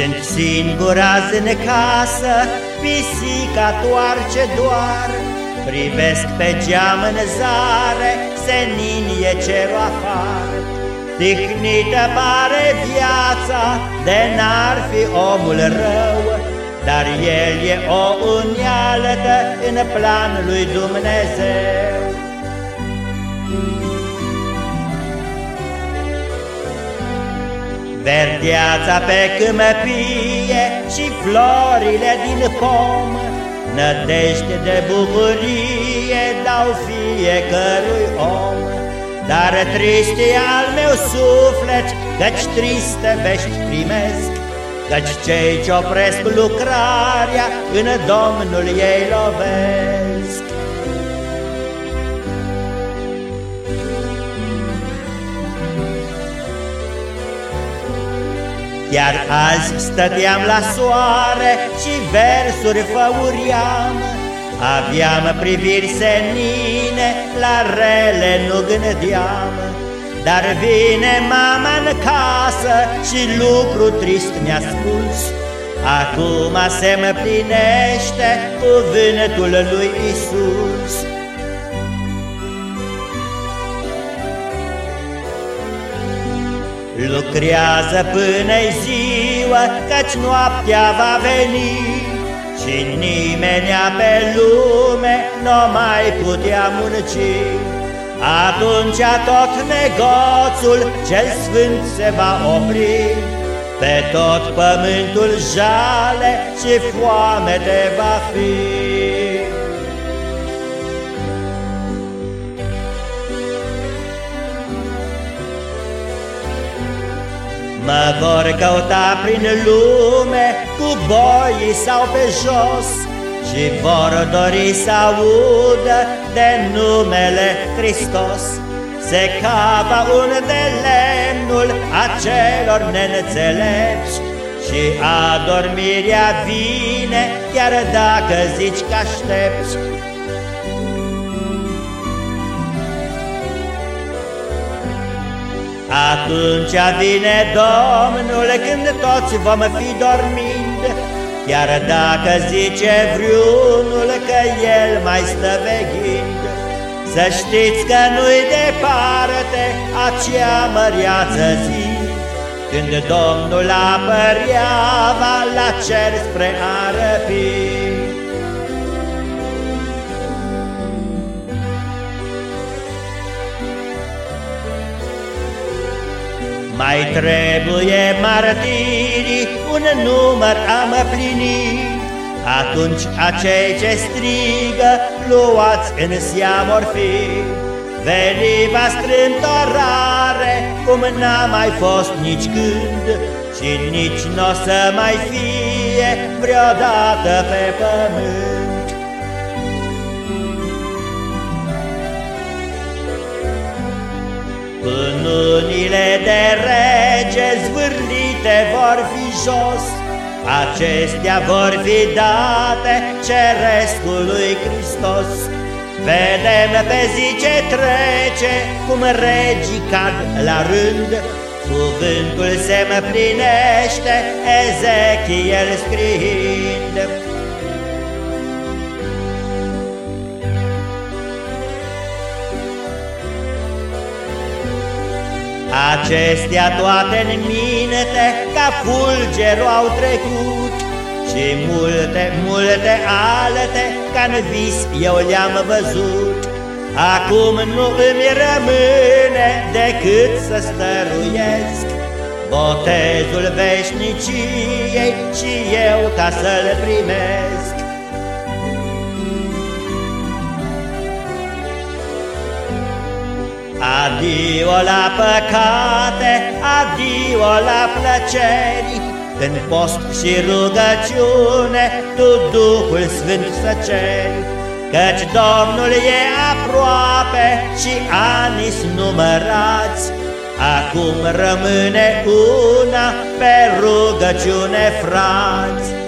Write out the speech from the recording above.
Sunt singur azi în casă, pisica toarce doar, Privesc pe geam în zare, senin e cerul afară. Tihnită pare viața, de n-ar fi omul rău, Dar el e o unealtă în plan lui Dumnezeu. Verdeața pe câmăpie și florile din pom, Nădejde de bucurie dau fiecărui om, Dar trist e al meu suflet, căci triste vești primesc, Căci cei ce opresc lucrarea în Domnul ei lovesc. Iar azi stăteam la soare și versuri făuriam, Aveam priviri senine, la rele nu gândeam. Dar vine mama în casă și lucru trist mi-a spus, Acum se mă plinește cuvântul lui Isus. Lucrează până ziua, căci noaptea va veni. Și nimenea pe lume nu mai putea munci. Atunci tot negoțul cel sfânt se va opri. Pe tot pământul jale și foame te va fi Mă vor căuta prin lume cu boi sau pe jos Și vor dori să audă de numele Hristos. Se cava unde lemnul acelor nențelepți Și adormirea vine chiar dacă zici că aștepți Atunci vine Domnul când toți vom fi dormind, Chiar dacă zice vreunul că El mai stă veghind. Să știți că nu-i departe acea măriață zi, Când Domnul apărea va la cer spre arăpii. Mai trebuie martirii, un număr am plinit, Atunci acei ce strigă, luați în seamă fi. Veni va strântorare, cum n-a mai fost nici când, Și nici n-o să mai fie vreodată pe pământ. Zvârlite vor fi jos, Acestea vor fi date cerescului Hristos. Vedem pe zi ce trece, cum regii cad la rând, Cuvântul se mă plinește, Ezechiel scriind. Acestea toate în minte ca fulgerul au trecut. Și multe, multe alte ca în vis eu le-am văzut. Acum nu îmi rămâne decât să stăruiesc Botezul veșniciei și eu ca să-l primesc Adio la păcate, adio la plăceri, În post și rugăciune tu Duhul Sfânt să ceri, Căci Domnul e aproape și anii numărați, Acum rămâne una pe rugăciune, frați.